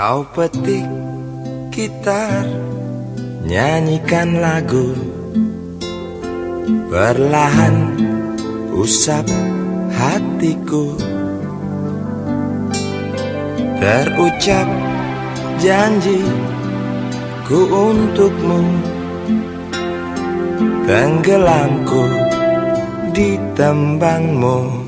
Kau petik gitar Nyanyikan lagu. Perlahan usap hatiku. Terucap janji ku untukmu. Tenggelamku di tembangmu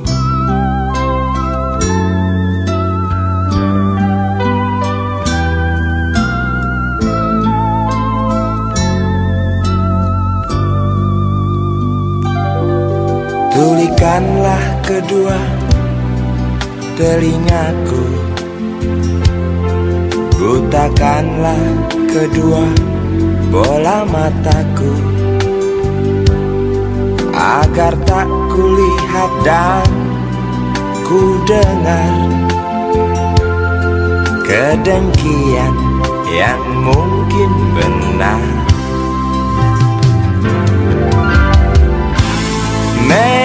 Tulikanlah kedua telingaku. Butakanlah kedua bola mataku. Agar tak kulihat dan ku dengar Kedengkian yang mungkin benar. Sungguh